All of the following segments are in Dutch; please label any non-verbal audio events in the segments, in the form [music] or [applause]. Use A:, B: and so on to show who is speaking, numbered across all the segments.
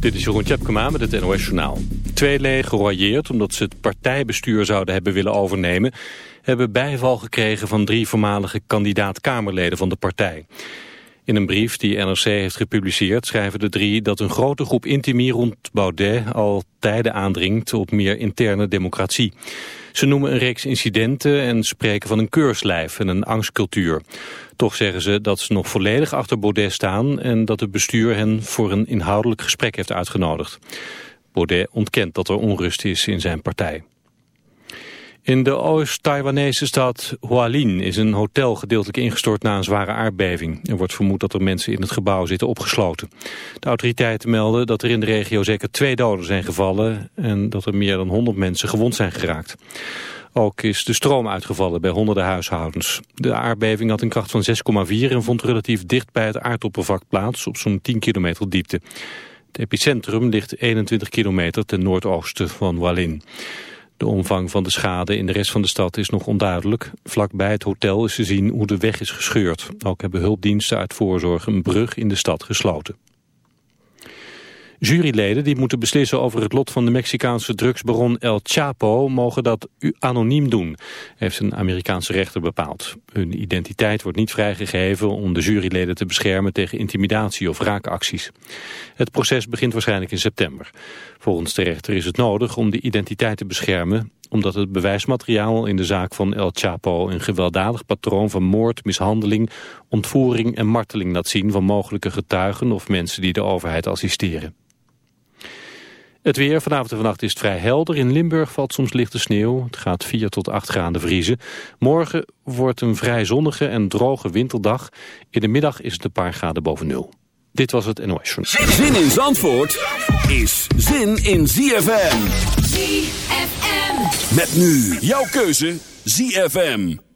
A: Dit is Jeroen Tjepkema met het NOS Journaal. Twee leden geroyeerd omdat ze het partijbestuur zouden hebben willen overnemen... hebben bijval gekregen van drie voormalige kandidaat-Kamerleden van de partij. In een brief die NRC heeft gepubliceerd schrijven de drie dat een grote groep intimie rond Baudet al tijden aandringt op meer interne democratie. Ze noemen een reeks incidenten en spreken van een keurslijf en een angstcultuur. Toch zeggen ze dat ze nog volledig achter Baudet staan en dat het bestuur hen voor een inhoudelijk gesprek heeft uitgenodigd. Baudet ontkent dat er onrust is in zijn partij. In de Oost-Taiwanese stad Hualien is een hotel gedeeltelijk ingestort na een zware aardbeving. Er wordt vermoed dat er mensen in het gebouw zitten opgesloten. De autoriteiten melden dat er in de regio zeker twee doden zijn gevallen en dat er meer dan 100 mensen gewond zijn geraakt. Ook is de stroom uitgevallen bij honderden huishoudens. De aardbeving had een kracht van 6,4 en vond relatief dicht bij het aardoppervlak plaats op zo'n 10 kilometer diepte. Het epicentrum ligt 21 kilometer ten noordoosten van Hualien. De omvang van de schade in de rest van de stad is nog onduidelijk. Vlakbij het hotel is te zien hoe de weg is gescheurd. Ook hebben hulpdiensten uit voorzorg een brug in de stad gesloten. Juryleden die moeten beslissen over het lot van de Mexicaanse drugsbaron El Chapo mogen dat anoniem doen, heeft een Amerikaanse rechter bepaald. Hun identiteit wordt niet vrijgegeven om de juryleden te beschermen tegen intimidatie of raakacties. Het proces begint waarschijnlijk in september. Volgens de rechter is het nodig om de identiteit te beschermen omdat het bewijsmateriaal in de zaak van El Chapo een gewelddadig patroon van moord, mishandeling, ontvoering en marteling laat zien van mogelijke getuigen of mensen die de overheid assisteren. Het weer, vanavond en vannacht is het vrij helder. In Limburg valt soms lichte sneeuw. Het gaat 4 tot 8 graden vriezen. Morgen wordt een vrij zonnige en droge winterdag. In de middag is het een paar graden boven nul. Dit was het NOS
B: Zin in Zandvoort is zin in ZFM.
C: ZFM.
B: Met nu jouw keuze ZFM.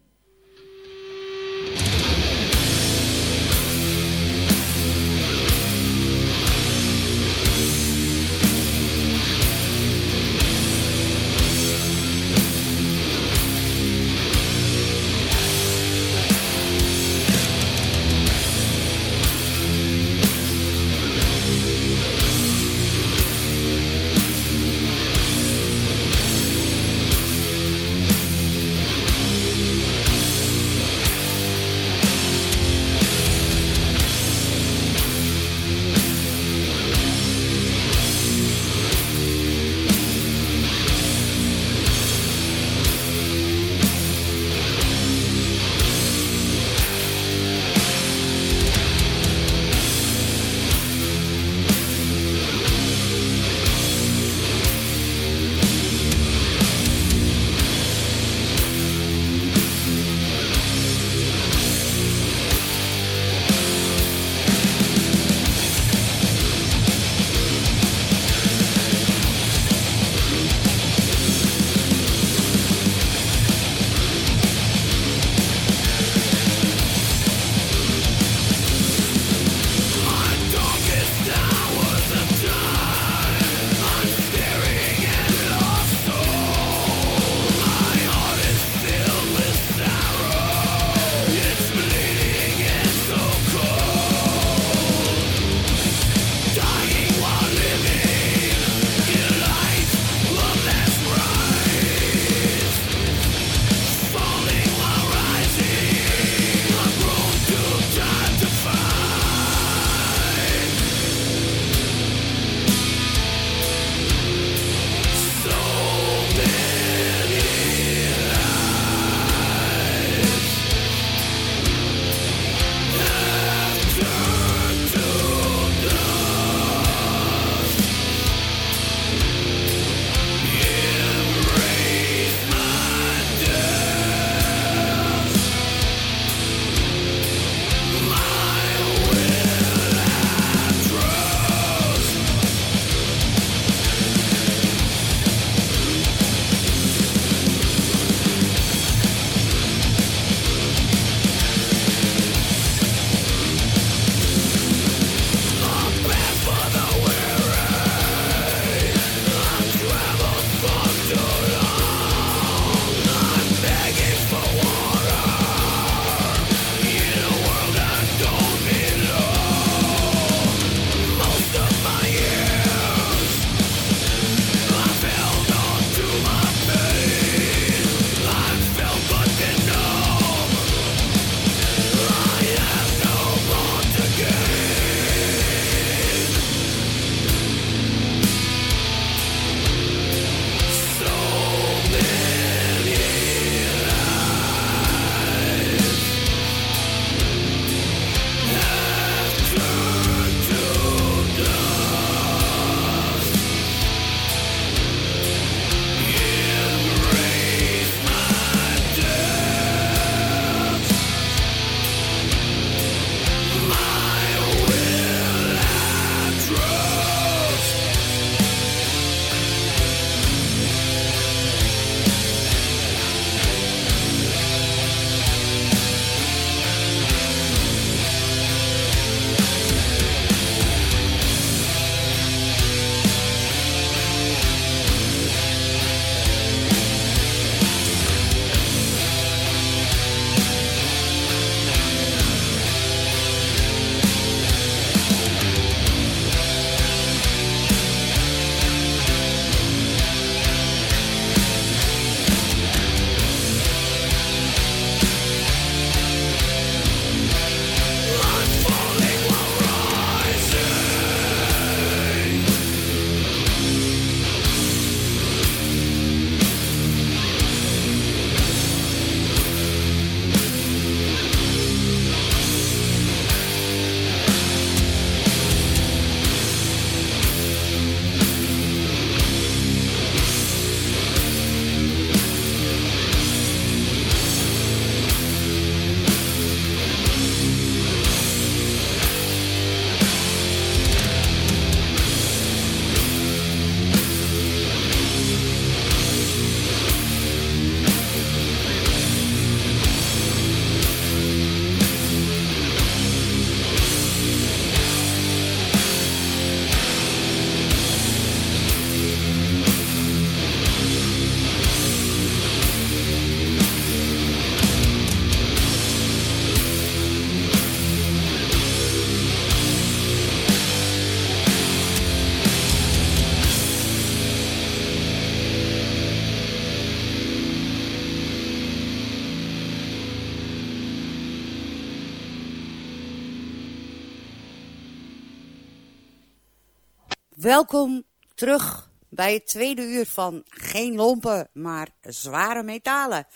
C: Welkom terug bij het tweede uur van Geen Lompen, maar Zware Metalen.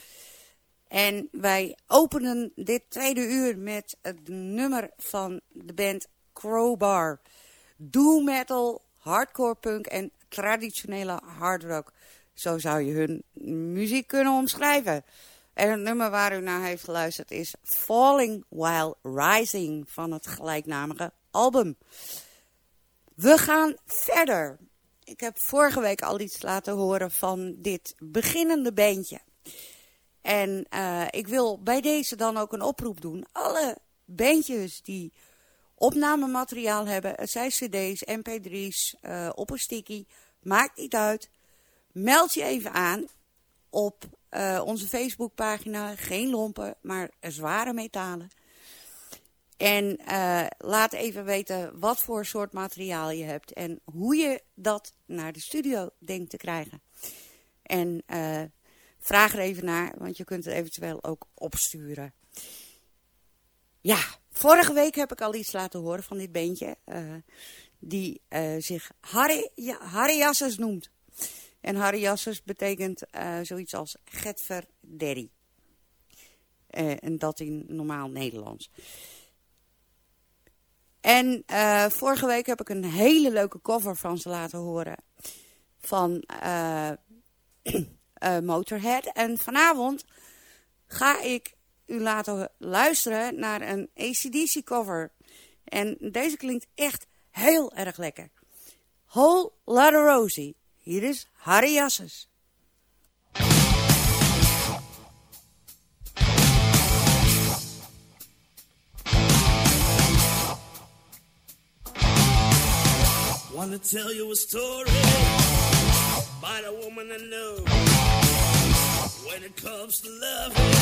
C: En wij openen dit tweede uur met het nummer van de band Crowbar. Doom metal, hardcore punk en traditionele hard rock. Zo zou je hun muziek kunnen omschrijven. En het nummer waar u naar heeft geluisterd is Falling While Rising van het gelijknamige album. We gaan verder. Ik heb vorige week al iets laten horen van dit beginnende bandje. En uh, ik wil bij deze dan ook een oproep doen. Alle bandjes die opnamemateriaal hebben, het zijn cd's, mp3's, uh, op een sticky, maakt niet uit. Meld je even aan op uh, onze Facebookpagina. Geen lompen, maar zware metalen. En uh, laat even weten wat voor soort materiaal je hebt en hoe je dat naar de studio denkt te krijgen. En uh, vraag er even naar, want je kunt het eventueel ook opsturen. Ja, vorige week heb ik al iets laten horen van dit beentje. Uh, die zich Harry, noemt. En Harry Jasses betekent zoiets als Getver en dat in normaal Nederlands. En uh, vorige week heb ik een hele leuke cover van ze laten horen. Van uh, uh, [clears throat] Motorhead. En vanavond ga ik u laten luisteren naar een ACDC cover. En deze klinkt echt heel erg lekker. Whole Lotta Rosie. Hier is Harry Jasses.
D: Wanna tell you a story about a woman I know. When it comes to loving,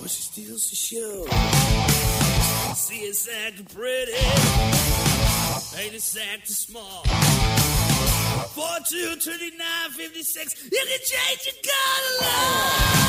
D: well, she steals the show. See, it's acting pretty, ain't it's acting small. 4 2 29 56, you can change your color.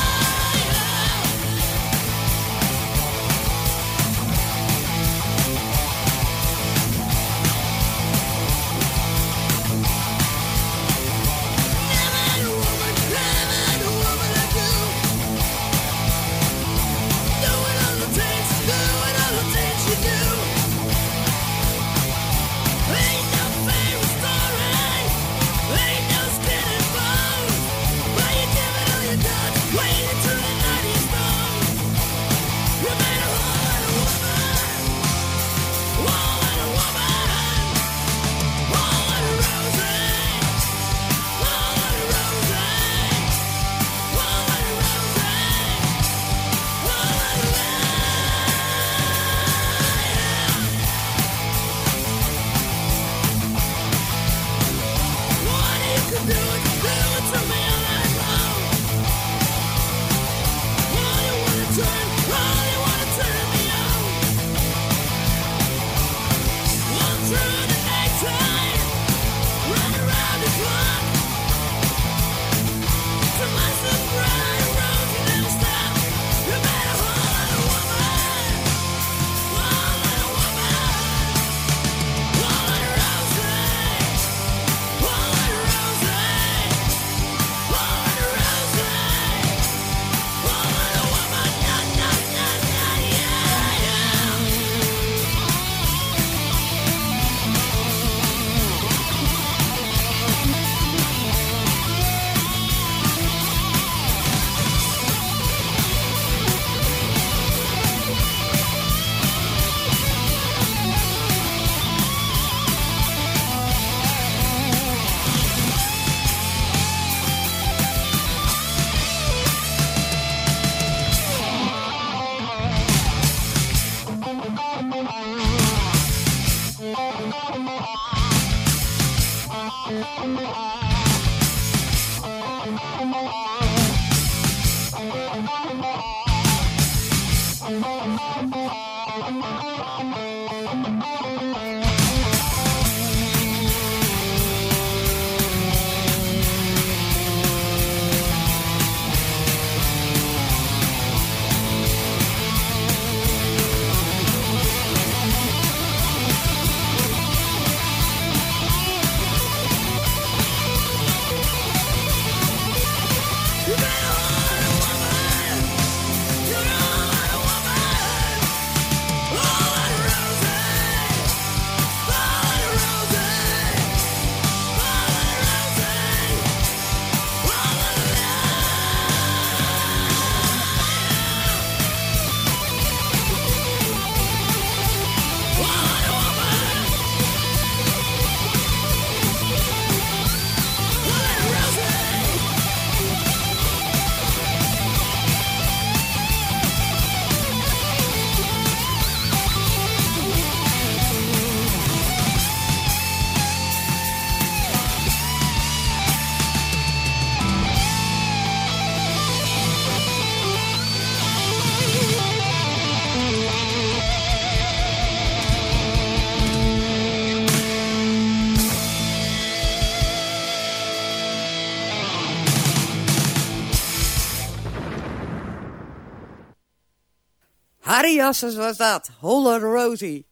E: Ariasses was dat. Holler Rosie.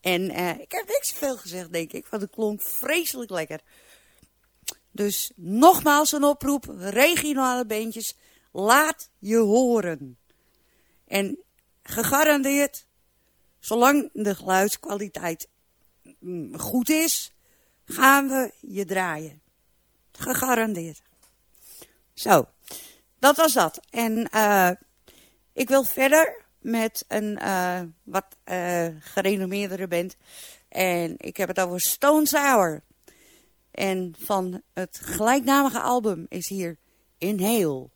E: En eh, ik heb niks veel gezegd, denk ik, want het klonk vreselijk lekker. Dus nogmaals een oproep, regionale beentjes, laat je horen. En gegarandeerd, zolang de geluidskwaliteit mm, goed is, gaan we je draaien. Gegarandeerd. Zo, dat was dat. En eh, ik wil verder met een uh, wat eh, uh, gerenommeerdere band. En ik heb het over Stone Sour. En van het gelijknamige album is hier Inhale.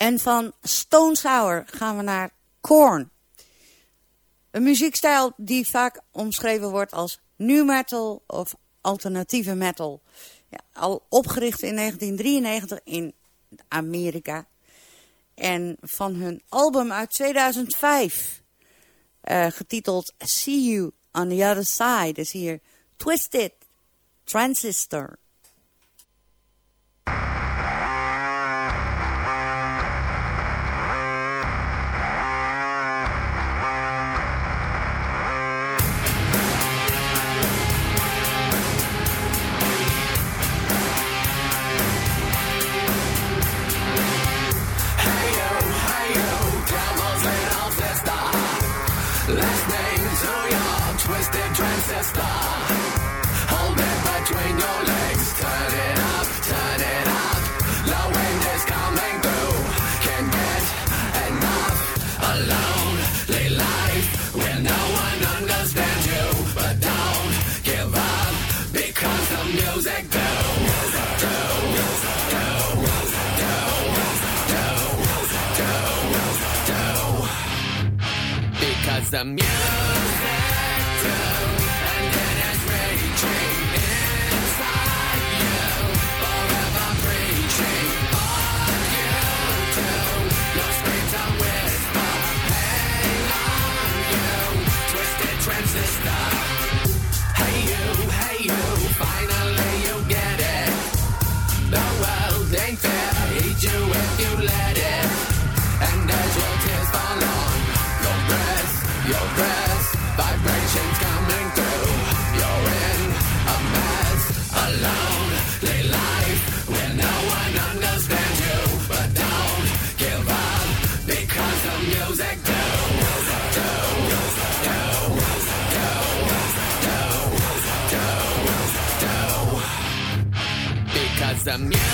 C: En van Stone Sour gaan we naar Korn. Een muziekstijl die vaak omschreven wordt als new metal of alternatieve metal. Ja, al opgericht in 1993 in Amerika. En van hun album uit 2005, eh, getiteld See You on the Other Side, is hier Twisted Transistor.
F: zamiast también.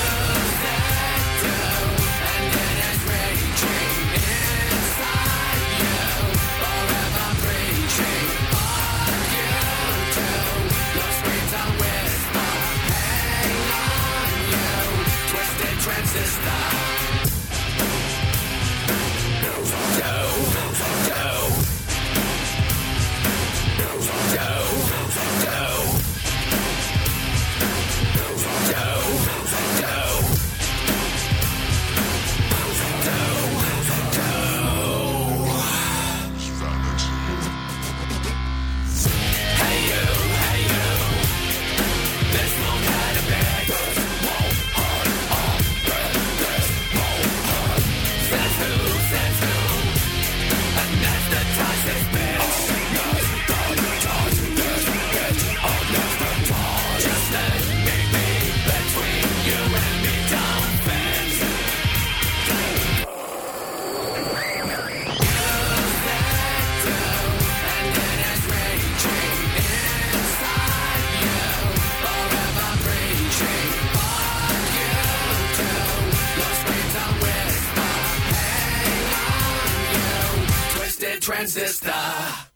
F: Transistor.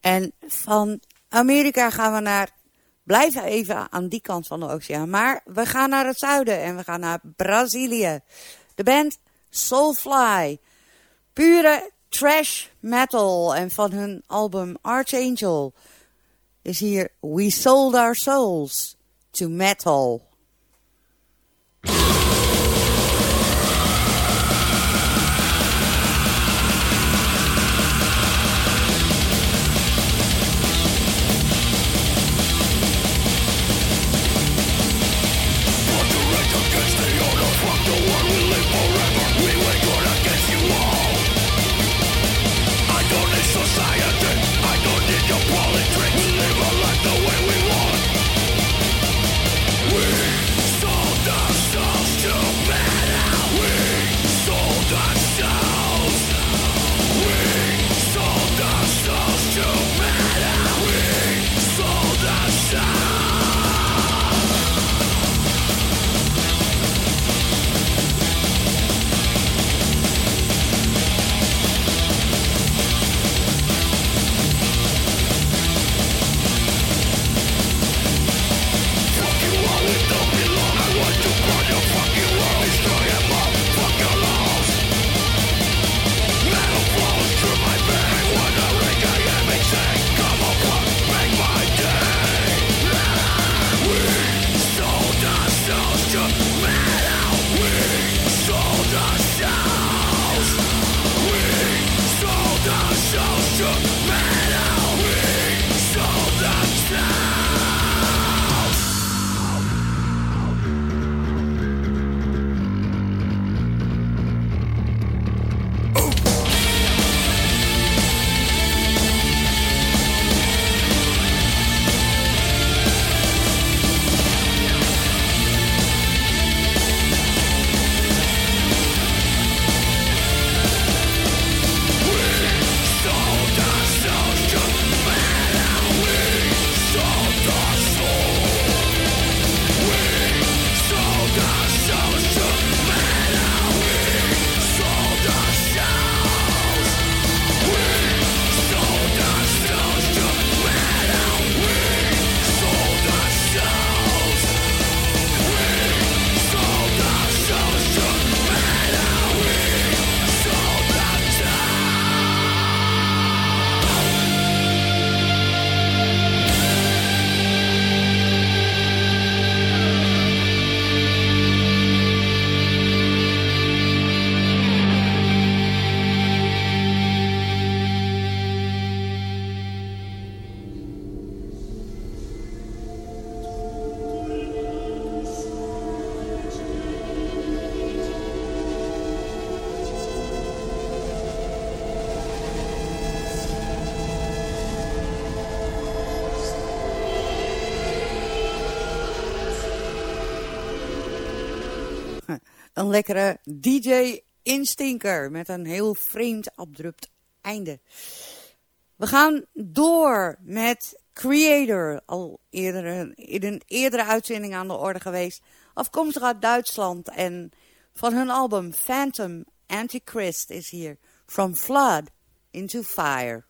C: En van Amerika gaan we naar. Blijven even aan die kant van de oceaan. Maar we gaan naar het zuiden en we gaan naar Brazilië. De band Soulfly. Pure trash metal. En van hun album Archangel is hier We Sold Our Souls to Metal.
G: Een lekkere DJ instinker met een heel vreemd abrupt einde. We gaan door met Creator, al eerder, in een eerdere uitzending aan de orde geweest. Afkomstig uit Duitsland en van hun album Phantom Antichrist is hier From Flood into Fire.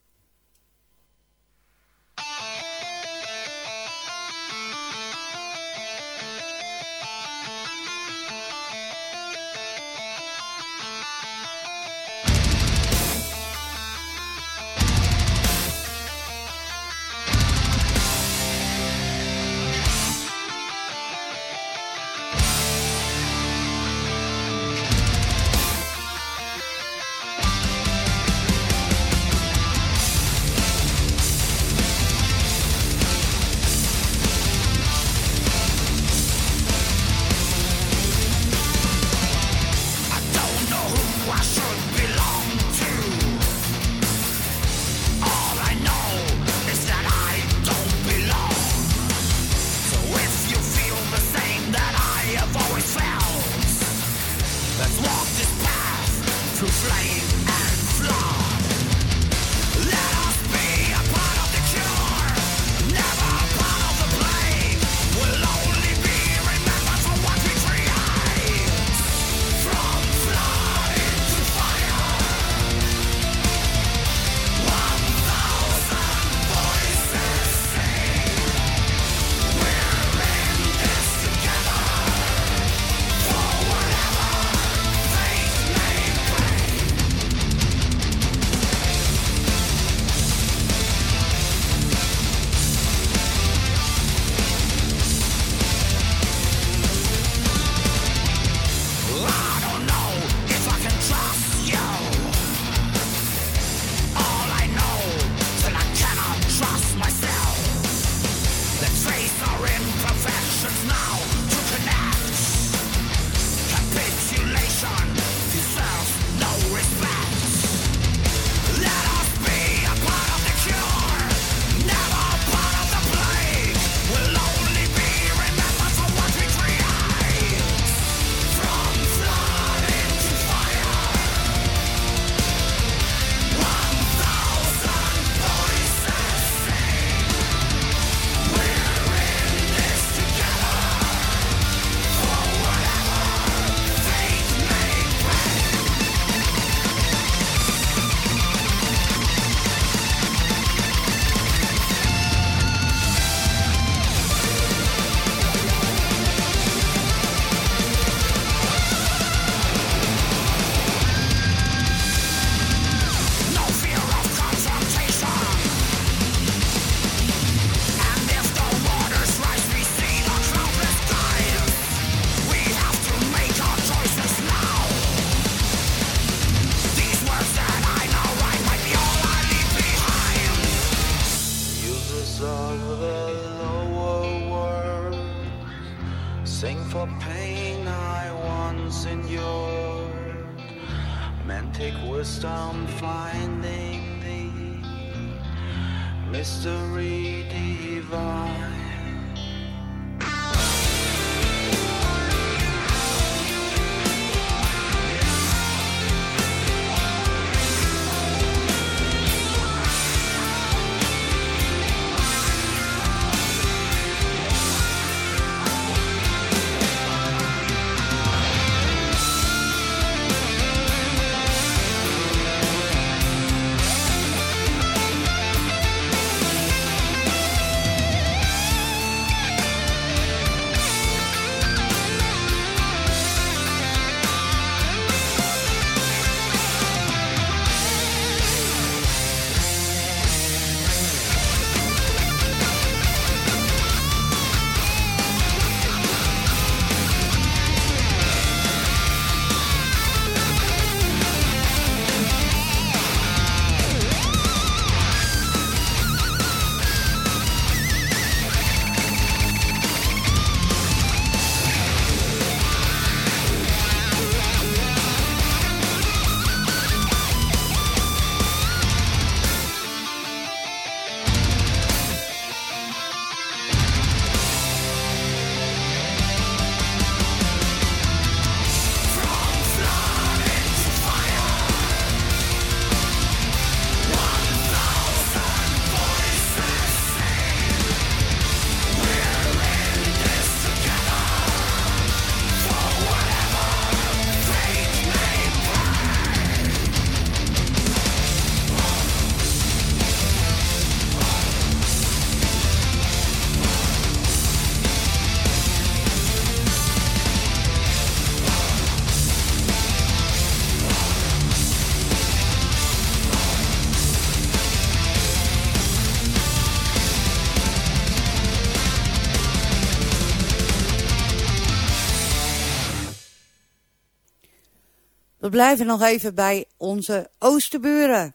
H: We
C: blijven nog even bij onze oosterburen.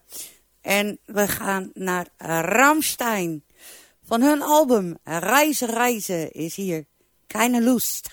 C: En we gaan naar Ramstein. Van hun album Reizen Reizen is hier Keine Lust.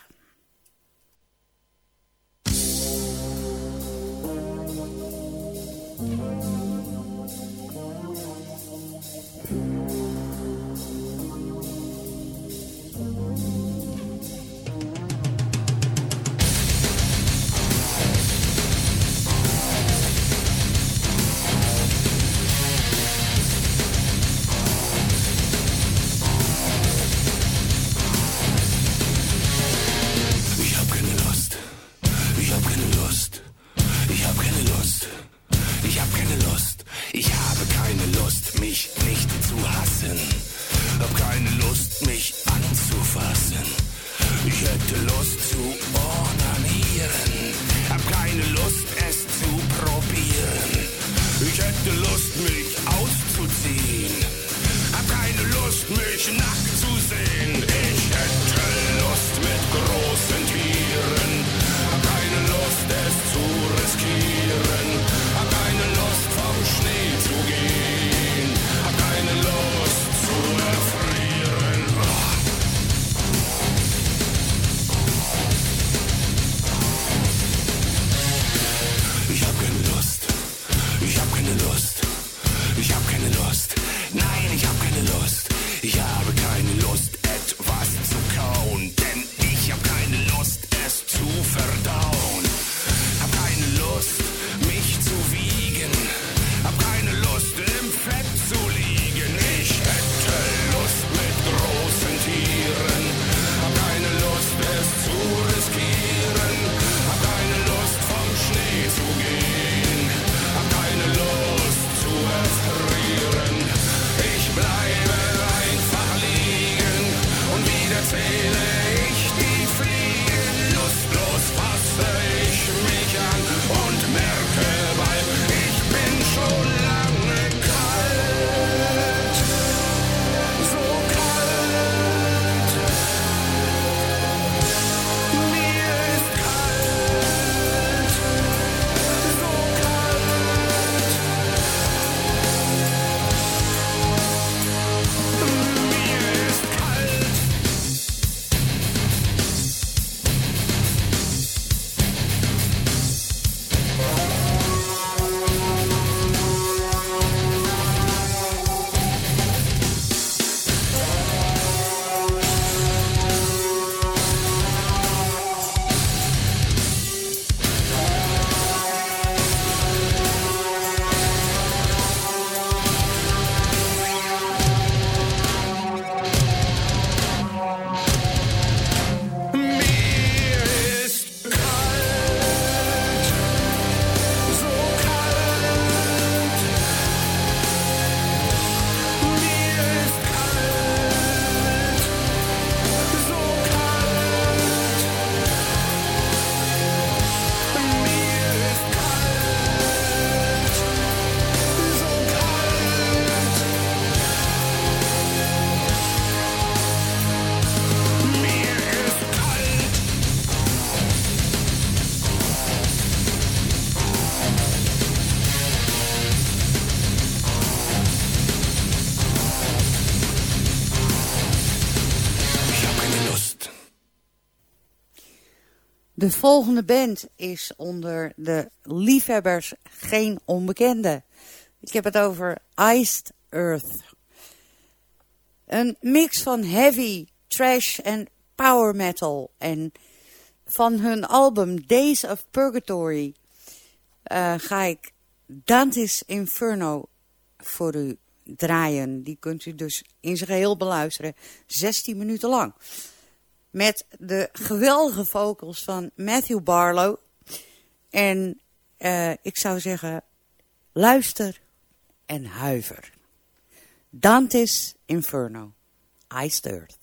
F: hassen. Hab keine Lust mehr.
I: De volgende band is onder de liefhebbers geen onbekende. Ik heb het over Iced Earth. Een mix van heavy, trash en power metal. En van hun album Days of Purgatory eh, ga ik Dante's Inferno voor u draaien. Die kunt u dus in zijn geheel beluisteren, 16 minuten lang. Met de geweldige vocals van Matthew Barlow. En eh, ik zou zeggen, luister en huiver. Dante's Inferno, Iced Earth.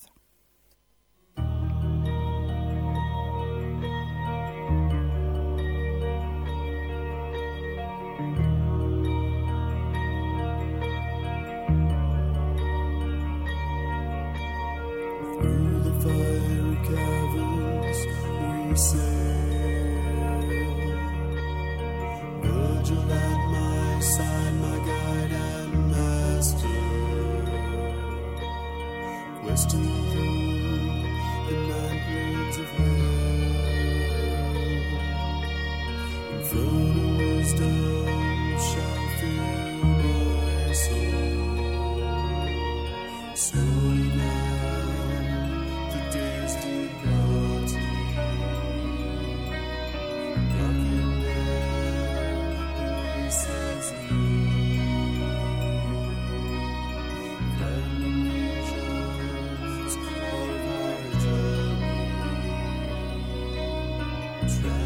G: try.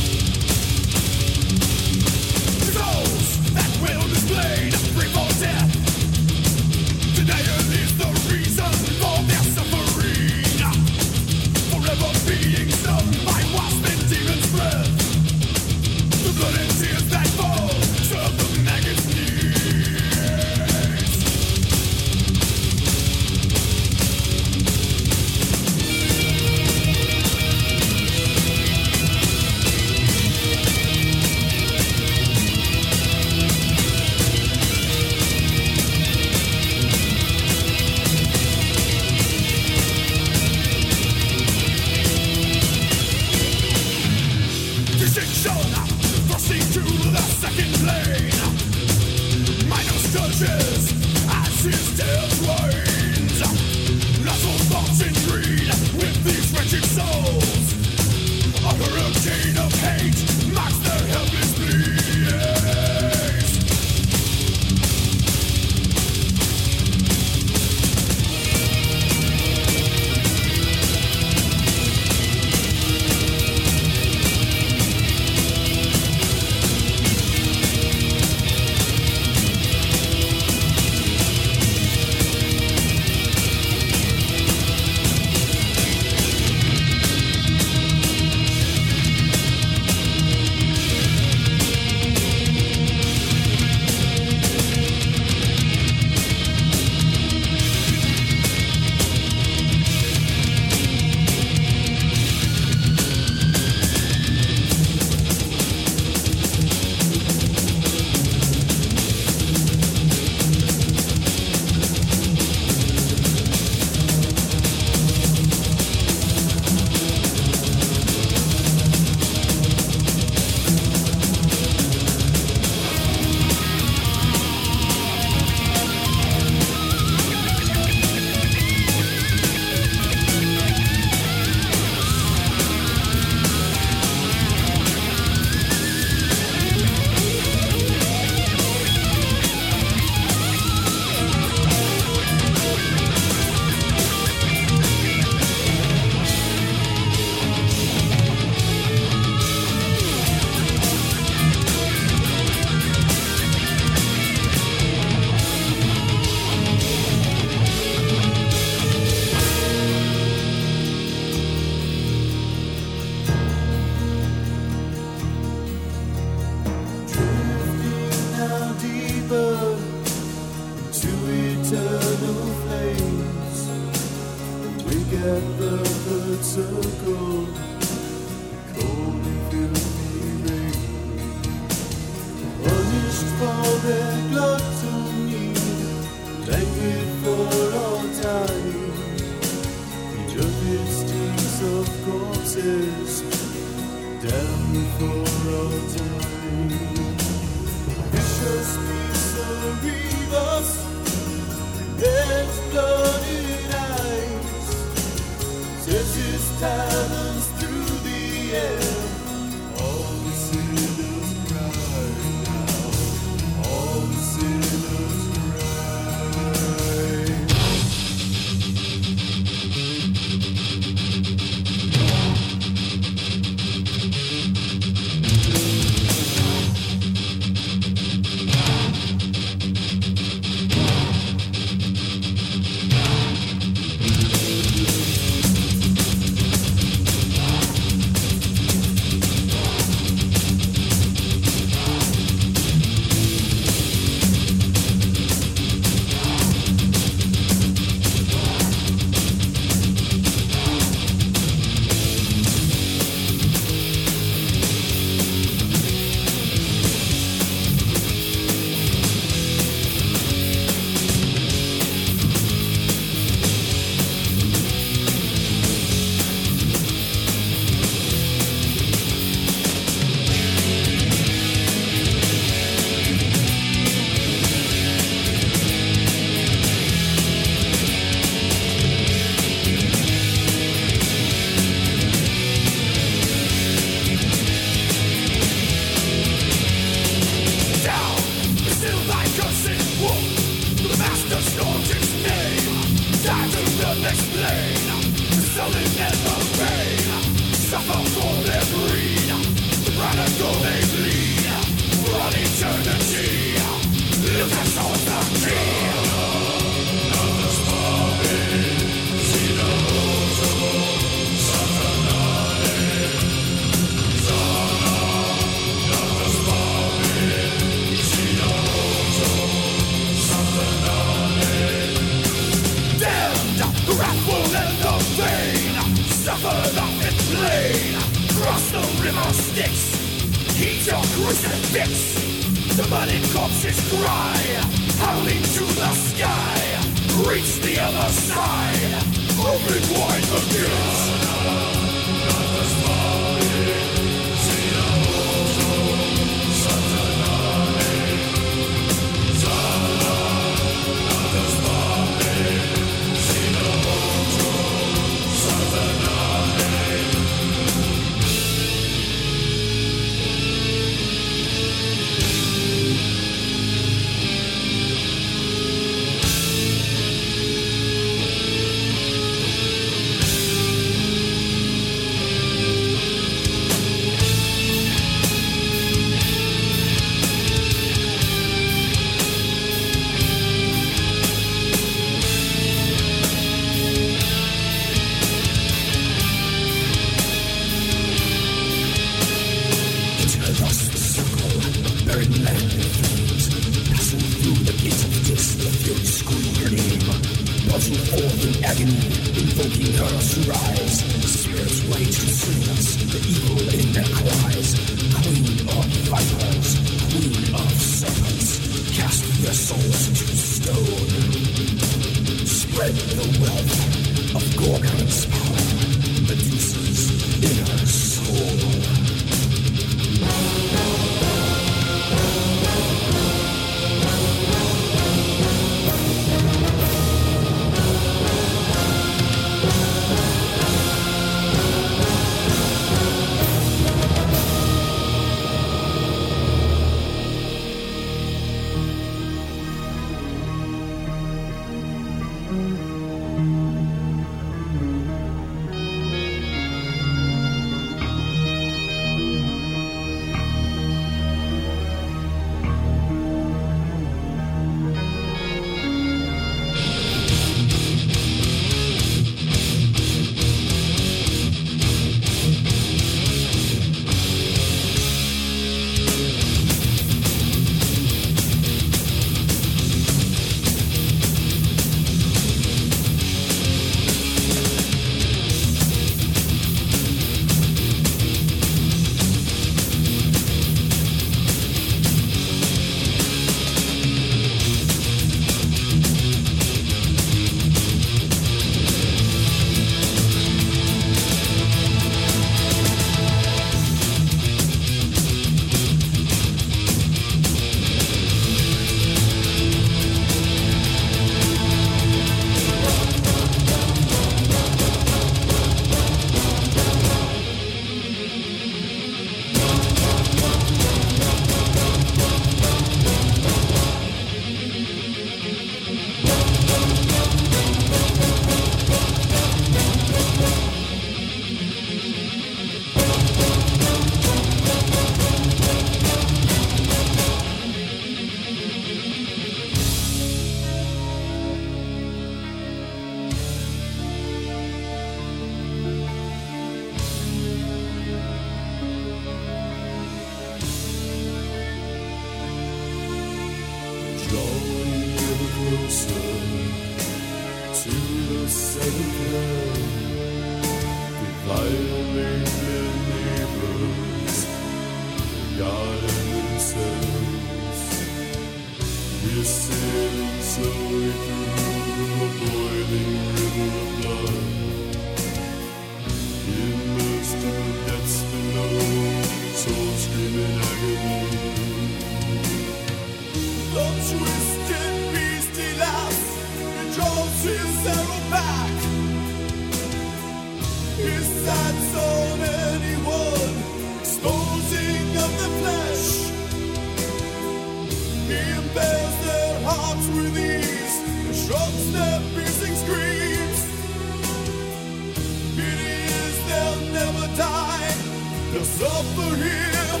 G: Suffer here,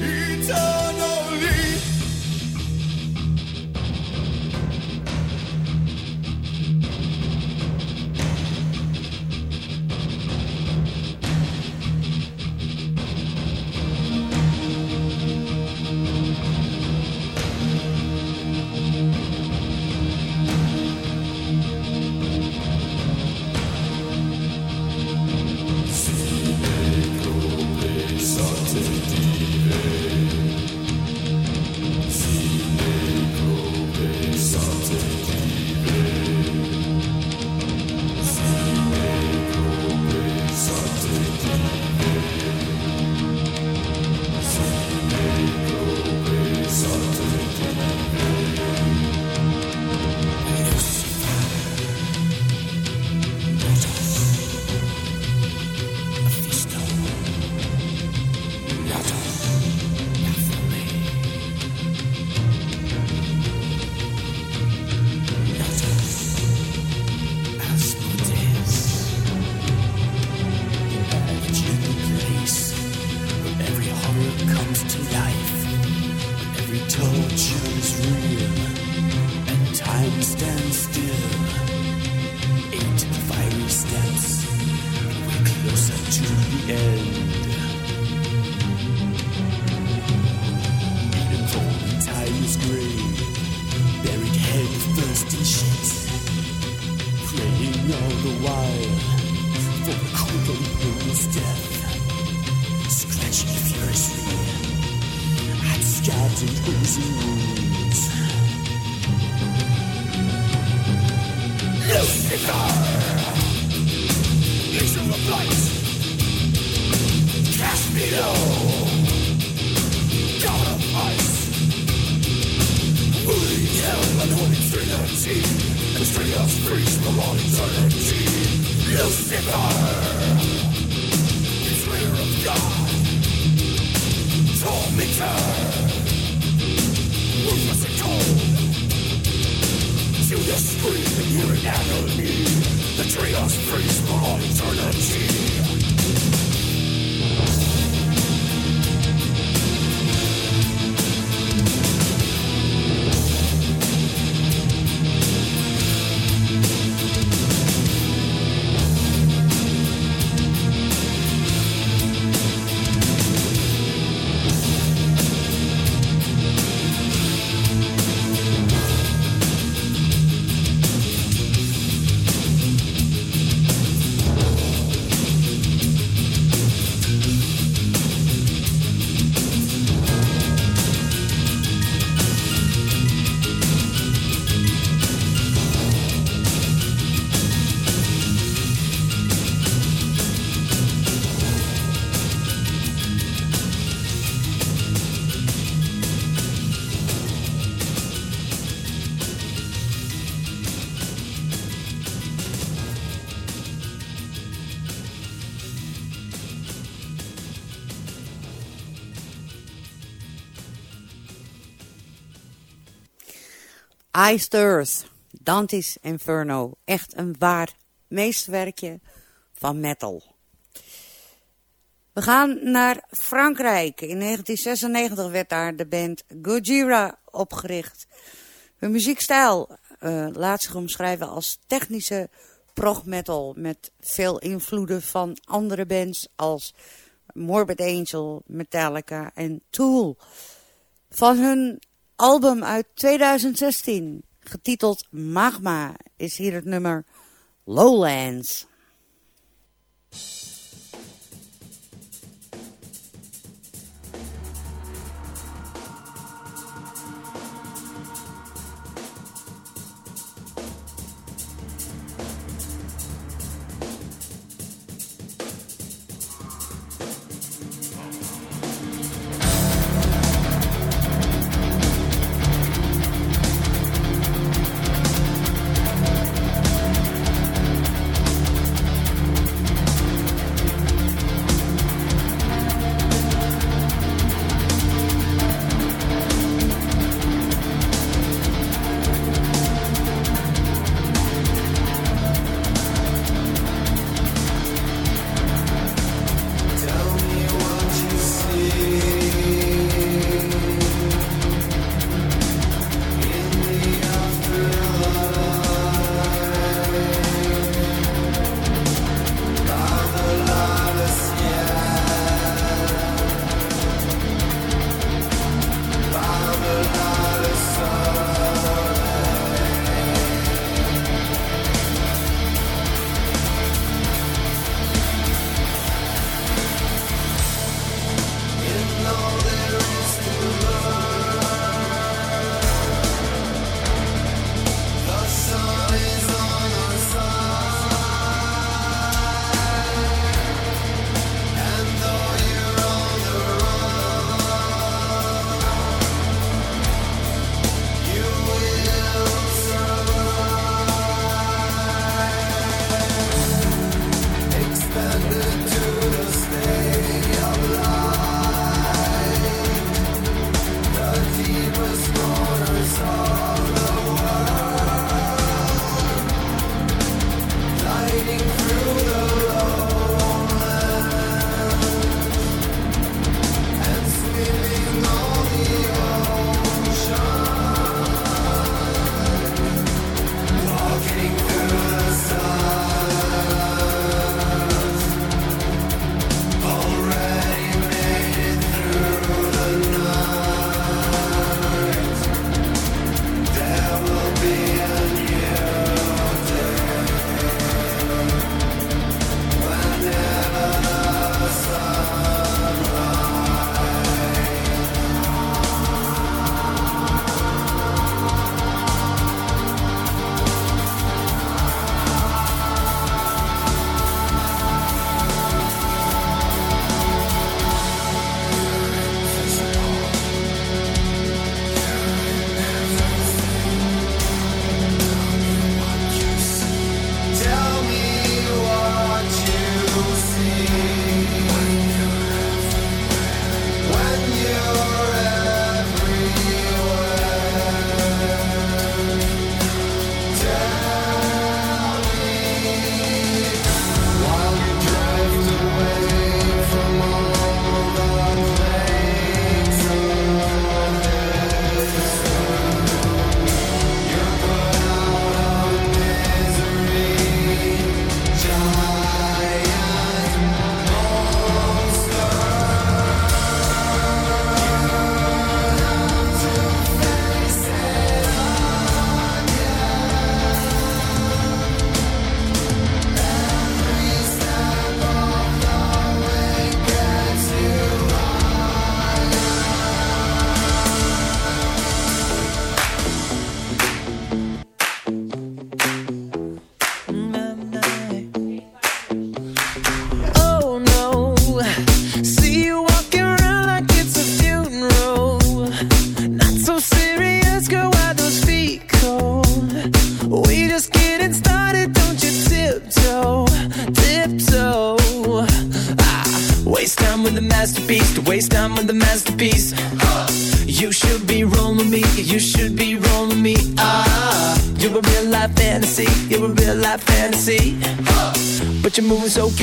G: eternal. end. Ice
C: Earth, Dante's Inferno. Echt een waar meesterwerkje van metal. We gaan naar Frankrijk. In 1996 werd daar de band Gojira opgericht. Hun muziekstijl uh, laat zich omschrijven als technische prog-metal... met veel invloeden van andere bands als Morbid Angel, Metallica en Tool. Van hun album uit 2016,
F: getiteld Magma, is hier het nummer Lowlands.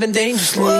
F: living dangerously.